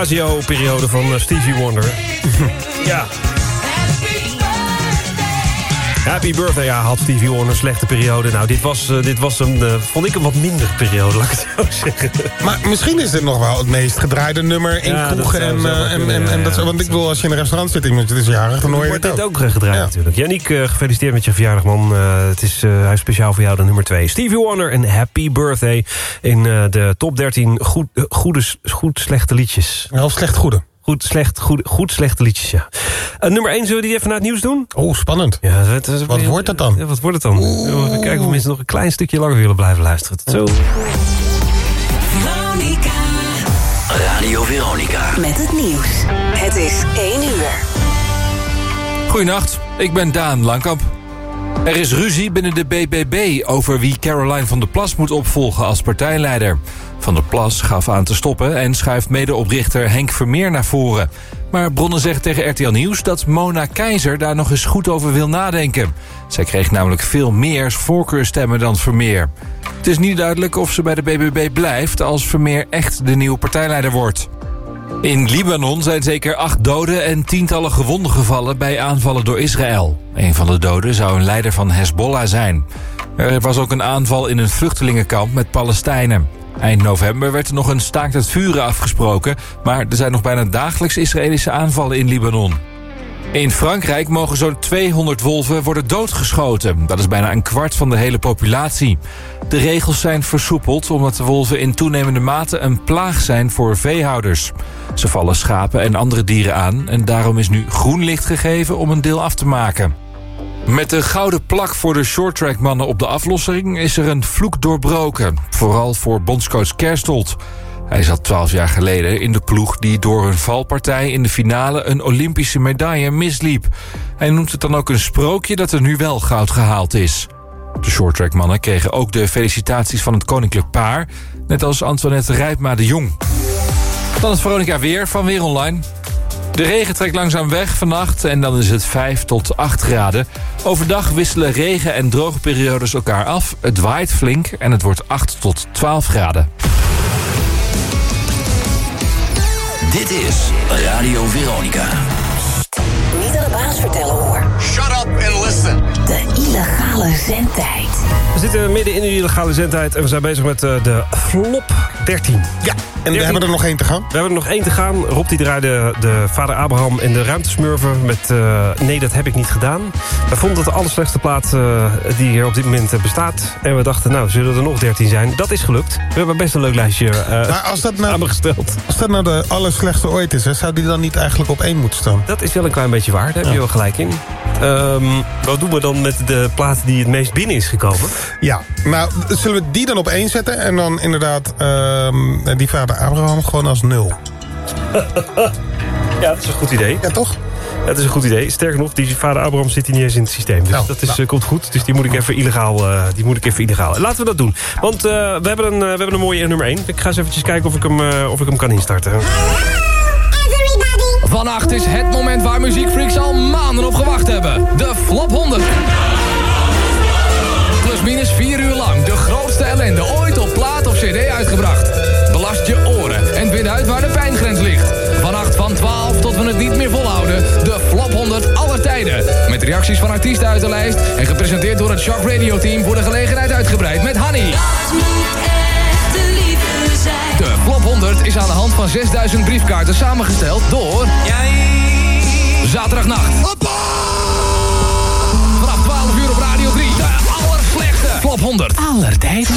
Casio-periode van eh, Stevie Wonder. ja. Happy birthday, ja, had Stevie Wonder een slechte periode. Nou, dit was, uh, dit was een, uh, vond ik een wat minder periode, laat ik het zo zeggen. Maar misschien is dit nog wel het meest gedraaide nummer in ja, kroegen. En, uh, en, en, en, dat, want ik wil als je in een restaurant zit, iemand is jarig, dan hoor je het ook. ook gedraaid ja. natuurlijk. Yannick, gefeliciteerd met je verjaardag, man. het is, hij is speciaal voor jou de nummer 2. Stevie Wonder en Happy Birthday in de top 13 goed, goede, goed slechte liedjes. Wel slecht goede. Goed, slecht, goed, goed slechte liedjes, ja. Uh, nummer 1, zullen we die even naar het nieuws doen? Oh, spannend. Ja, wat wordt het dan? Ja, wat wordt het dan? Oeh. We kijken of mensen nog een klein stukje langer willen blijven luisteren. Tot zo. Veronica. Radio Veronica. Met het nieuws. Het is 1 uur. Goedenacht, ik ben Daan Langkamp. Er is ruzie binnen de BBB over wie Caroline van der Plas moet opvolgen als partijleider. Van der Plas gaf aan te stoppen en schuift medeoprichter Henk Vermeer naar voren. Maar bronnen zeggen tegen RTL Nieuws dat Mona Keizer daar nog eens goed over wil nadenken. Zij kreeg namelijk veel meer voorkeurstemmen dan Vermeer. Het is niet duidelijk of ze bij de BBB blijft als Vermeer echt de nieuwe partijleider wordt. In Libanon zijn zeker acht doden en tientallen gewonden gevallen bij aanvallen door Israël. Een van de doden zou een leider van Hezbollah zijn. Er was ook een aanval in een vluchtelingenkamp met Palestijnen. Eind november werd er nog een staakt het vuren afgesproken... maar er zijn nog bijna dagelijks Israëlische aanvallen in Libanon. In Frankrijk mogen zo'n 200 wolven worden doodgeschoten. Dat is bijna een kwart van de hele populatie. De regels zijn versoepeld omdat de wolven in toenemende mate een plaag zijn voor veehouders. Ze vallen schapen en andere dieren aan en daarom is nu groen licht gegeven om een deel af te maken. Met de gouden plak voor de shorttrackmannen op de aflossing is er een vloek doorbroken. Vooral voor bondscoach Kerstold. Hij zat 12 jaar geleden in de ploeg die door een valpartij in de finale een Olympische medaille misliep. Hij noemt het dan ook een sprookje dat er nu wel goud gehaald is. De shorttrackmannen kregen ook de felicitaties van het koninklijk paar, net als Antoinette Rijpma de Jong. Dan het Veronica weer van Weer Online. De regen trekt langzaam weg vannacht en dan is het 5 tot 8 graden. Overdag wisselen regen- en droge periodes elkaar af. Het waait flink en het wordt 8 tot 12 graden. Dit is Radio Veronica. Niet aan de baas vertellen hoor. Shut up and listen. De illegale zendtijd. We zitten midden in de illegale zendtijd en we zijn bezig met uh, de flop 13. Ja, en we hebben er nog één te gaan. We hebben er nog één te gaan. Rob die draaide de vader Abraham en de ruimtesmurver met uh, Nee, dat heb ik niet gedaan. We vonden het de allerslechtste plaat uh, die hier op dit moment bestaat. En we dachten, nou, zullen er nog 13 zijn? Dat is gelukt. We hebben best een leuk lijstje maar als dat nou, samengesteld. Als dat nou de allerslechtste ooit is, hè, zou die dan niet eigenlijk op één moeten staan? Dat is wel een klein beetje waar, daar heb je wel gelijk in. Um, wat doen we dan met de plaat die het meest binnen is gekomen? Ja, nou, zullen we die dan op één zetten... en dan inderdaad um, die vader Abraham gewoon als nul? ja, dat is een goed idee. Ja, toch? Dat is een goed idee. Sterker nog, die vader Abraham zit hier niet eens in het systeem. Dus Nou, dat is, nou. uh, komt goed. Dus die moet ik even illegaal. Uh, die moet ik even illegaal. Laten we dat doen. Want uh, we, hebben een, we hebben een mooie nummer 1. Ik ga eens eventjes kijken of ik hem, uh, of ik hem kan instarten. Vannacht is het moment waar muziekfreaks al maanden op gewacht hebben. De Flop 100. Plus minus 4 uur lang de grootste ellende cd uitgebracht. Belast je oren en vind uit waar de pijngrens ligt. Vannacht van 12 tot we het niet meer volhouden. De Flop 100 aller tijden. Met reacties van artiesten uit de lijst. En gepresenteerd door het Shock Radio Team voor de gelegenheid uitgebreid met Honey. De Flop 100 is aan de hand van 6000 briefkaarten samengesteld door... Zaterdagnacht. Vanaf 12 uur op Radio 3. De allerslechtste Flop 100 aller tijden.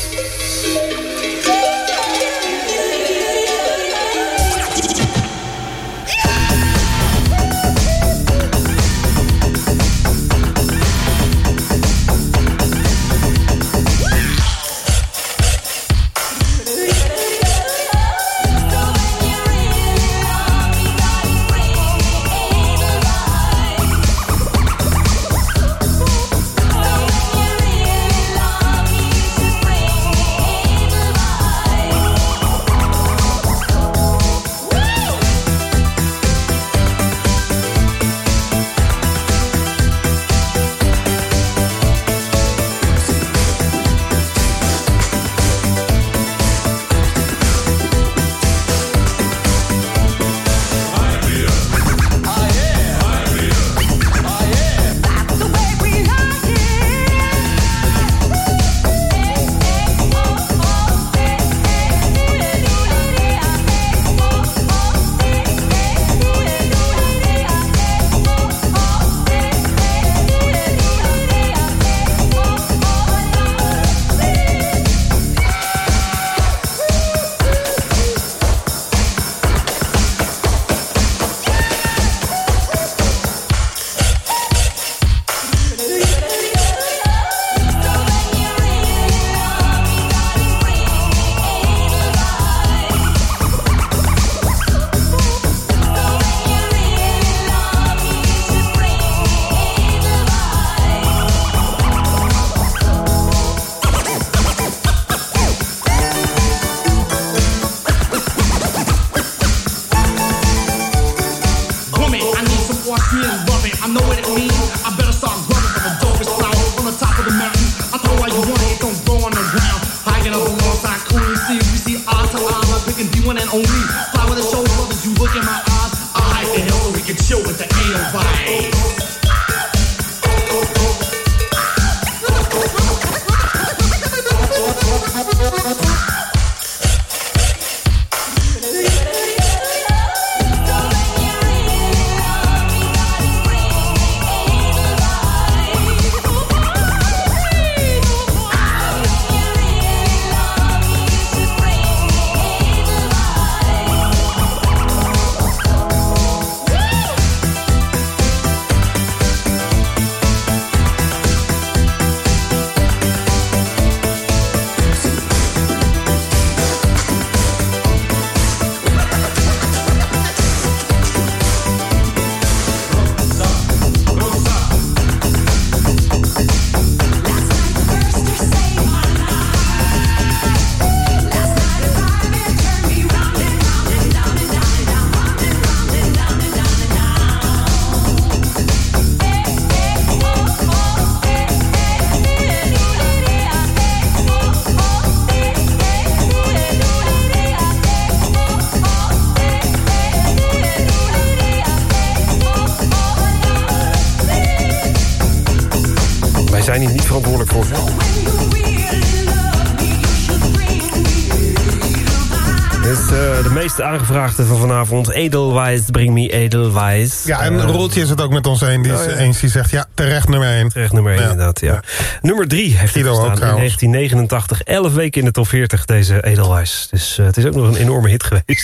meest aangevraagde van vanavond. Edelweiss, bring me Edelweiss. Ja, en Eh, Roeltje is het ook met ons een. Die Oh, ja. eens die zegt, ja, terecht nummer 1. Terecht nummer 1 Ja. inderdaad, ja. Nummer 3 heeft hij gestaan in trouwens. 1989. 11 weken in de top 40, deze Edelweiss. Dus eh, het is ook nog een enorme hit geweest. Ik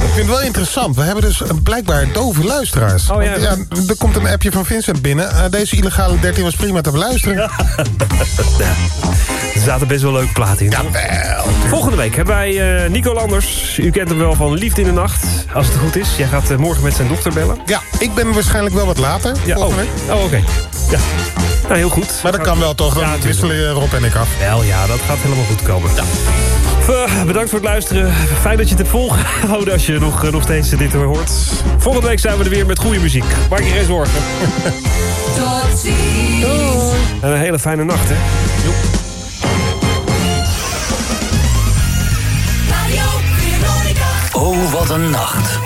vind het wel interessant. We hebben dus blijkbaar dove luisteraars. Oh, ja. Want, er komt een appje van Vincent binnen. Eh, deze illegale 13 was prima te beluisteren. ja. Er zaten best wel leuke platen in. Jawel. Volgende week hebben wij Nico Landers. U kent hem wel van Liefde in de Nacht. Als het goed is. Jij gaat eh, morgen met zijn dochter bellen. Ja, ik ben waarschijnlijk wel wat later. Ja, oh, volgende week. oh oké. Ja. Nou, heel goed. Maar dat kan wel toch? Dan Ja, wisselen Rob en ik af. Wel, ja, dat gaat helemaal goed komen. Eh, bedankt voor het luisteren. Fijn dat je het hebt volgehouden als je nog, eh, nog steeds dit hoort. Volgende week zijn we er weer met goede muziek. Maak je geen zorgen. Tot ziens. En een hele fijne nacht, hè. Radio Oh, wat een nacht.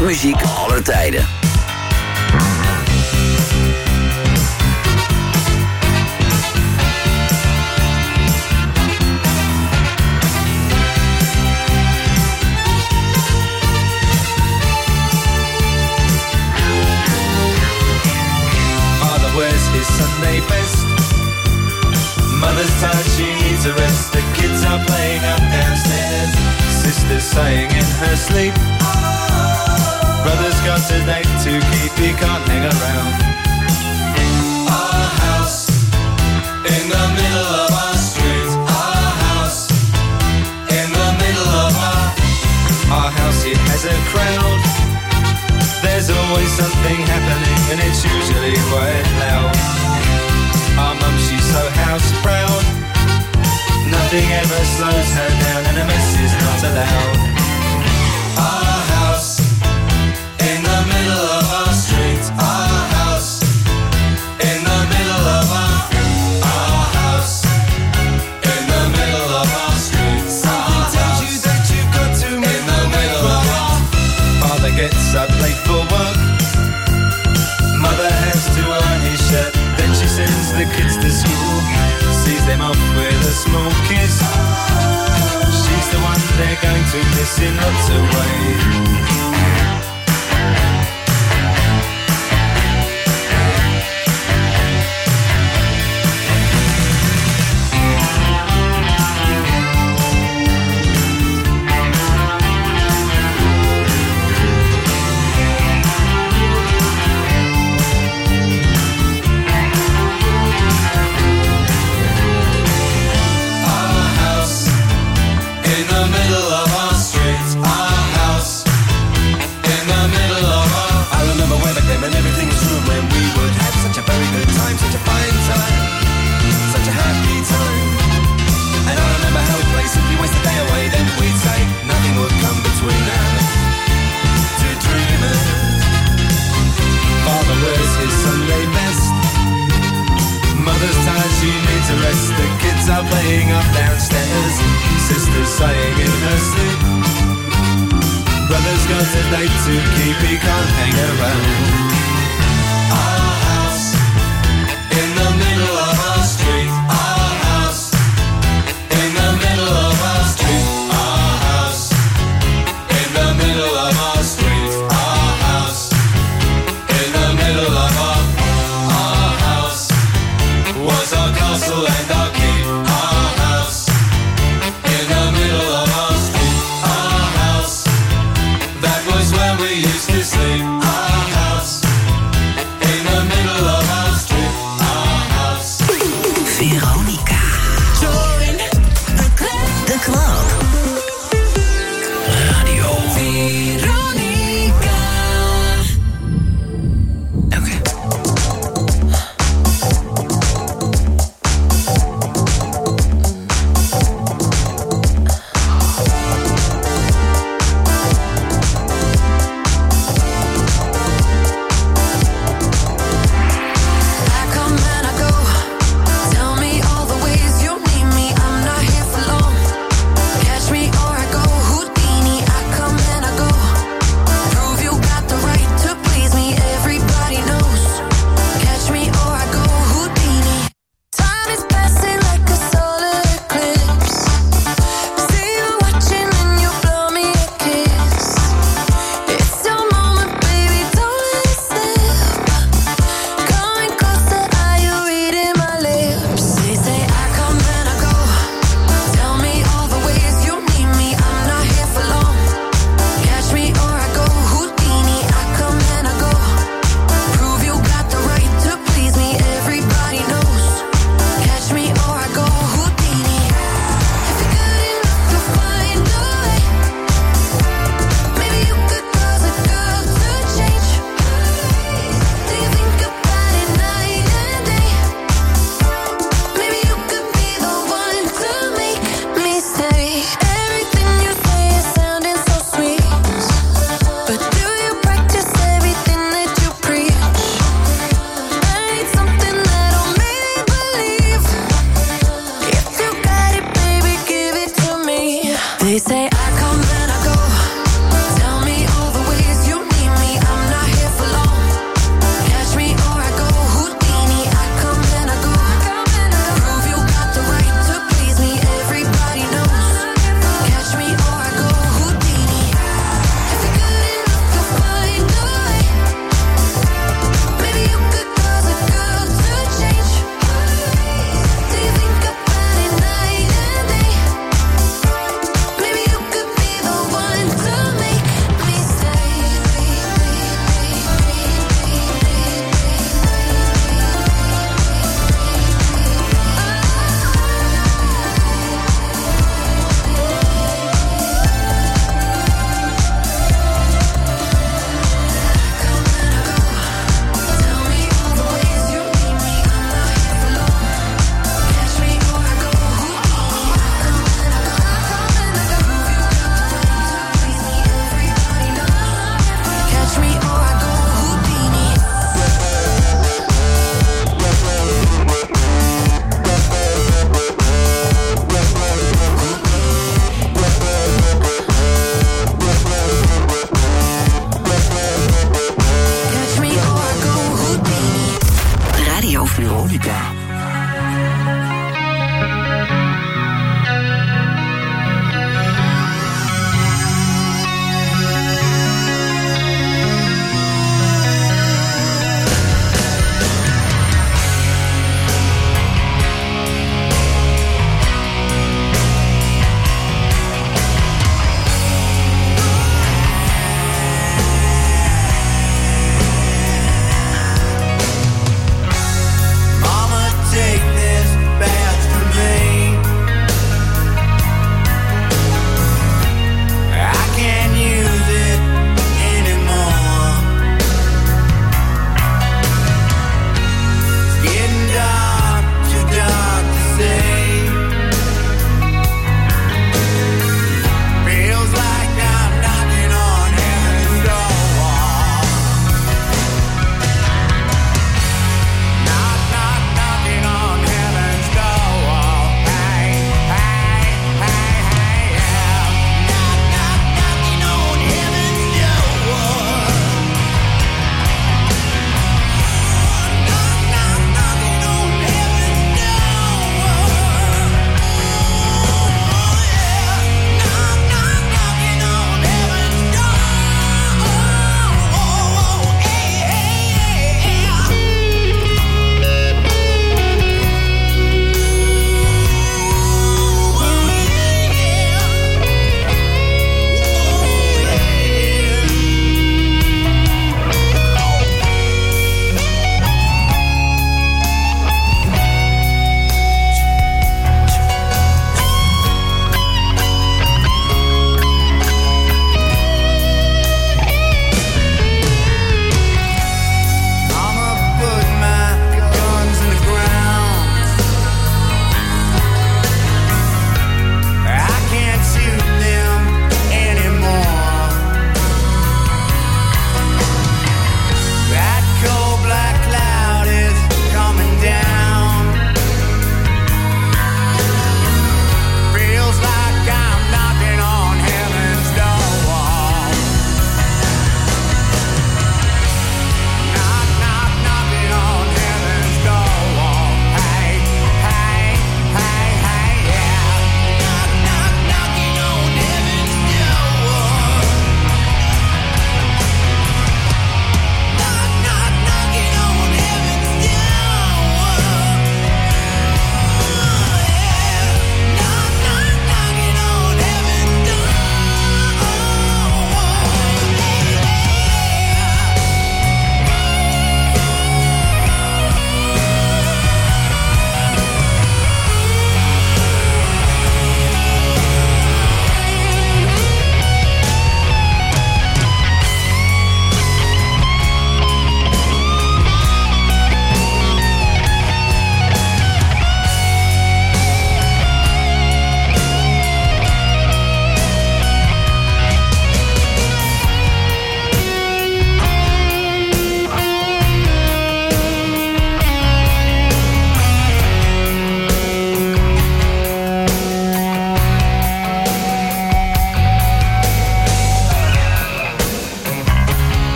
Muziek aller tijden.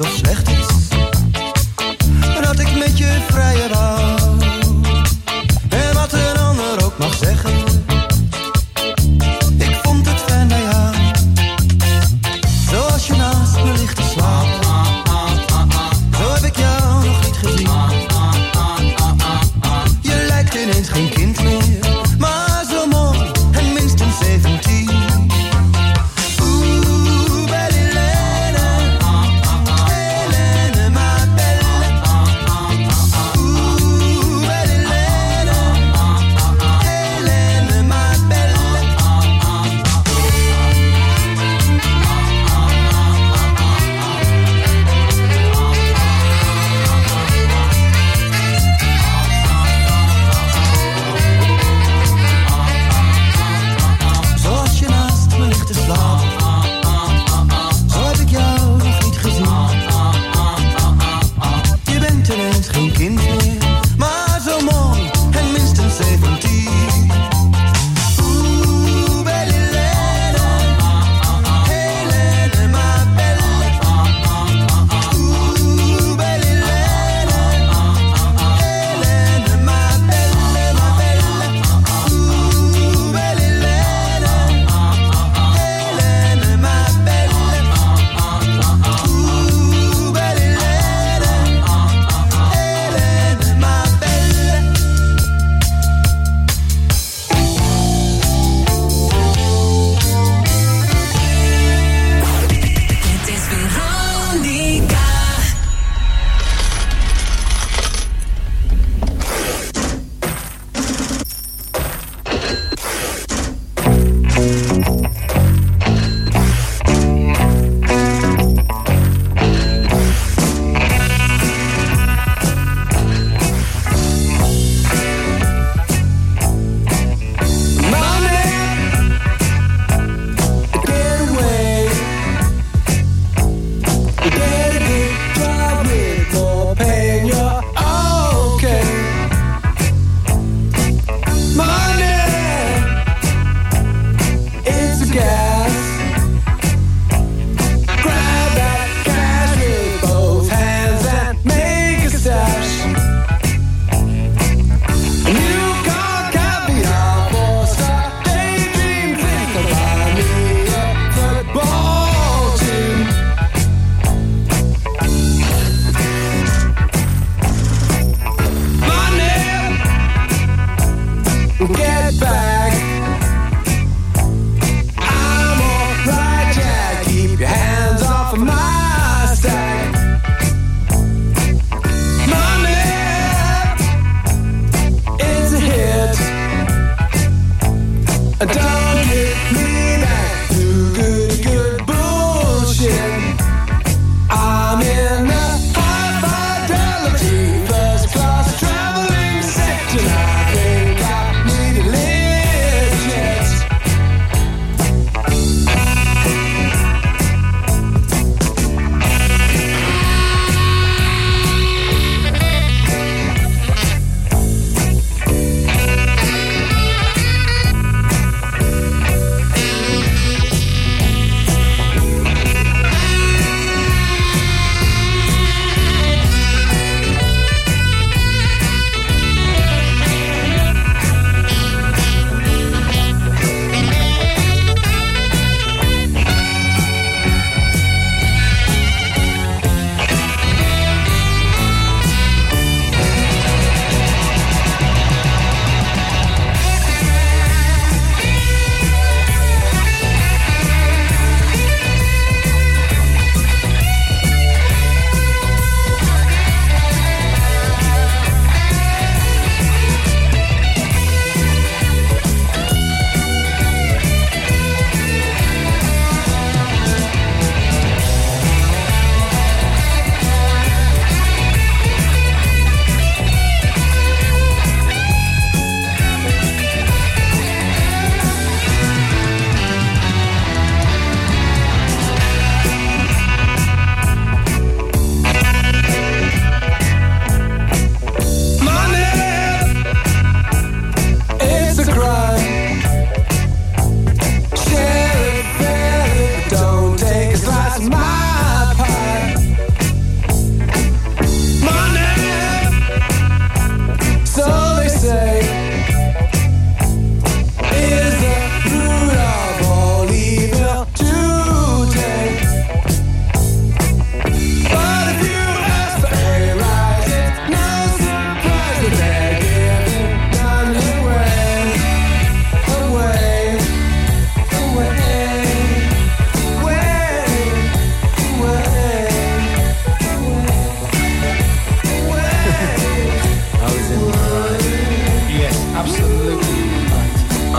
Het goed of slecht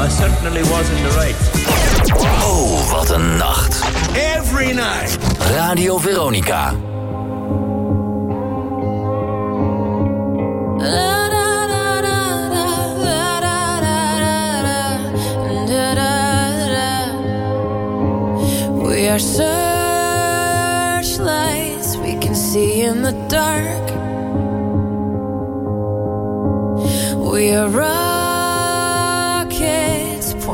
I certainly was in the right. Oh, wat een nacht. Every night. Radio Veronica. We are searchlights we can see in the dark. We are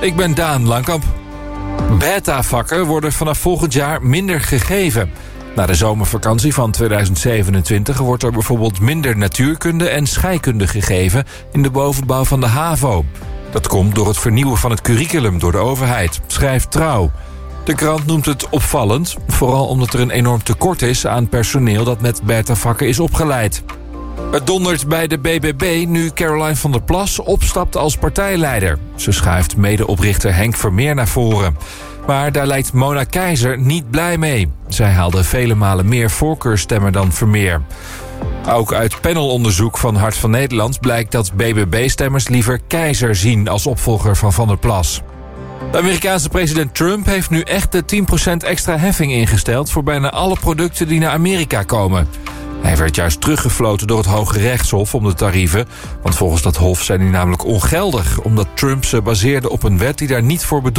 ik ben Daan Langkamp. Beta-vakken worden vanaf volgend jaar minder gegeven. Na de zomervakantie van 2027 wordt er bijvoorbeeld minder natuurkunde en scheikunde gegeven in de bovenbouw van de HAVO. Dat komt door het vernieuwen van het curriculum door de overheid, schrijft Trouw. De krant noemt het opvallend, vooral omdat er een enorm tekort is aan personeel dat met beta-vakken is opgeleid. Het dondert bij de BBB nu Caroline van der Plas opstapt als partijleider. Ze schuift medeoprichter Henk Vermeer naar voren. Maar daar lijkt Mona Keizer niet blij mee. Zij haalde vele malen meer voorkeurstemmen dan Vermeer. Ook uit panelonderzoek van Hart van Nederland blijkt dat BBB-stemmers liever Keizer zien als opvolger van Van der Plas. De Amerikaanse president Trump heeft nu echt de 10% extra heffing ingesteld... voor bijna alle producten die naar Amerika komen. Hij werd juist teruggefloten door het Hoge Rechtshof om de tarieven... want volgens dat hof zijn die namelijk ongeldig... omdat Trump ze baseerde op een wet die daar niet voor bedoeld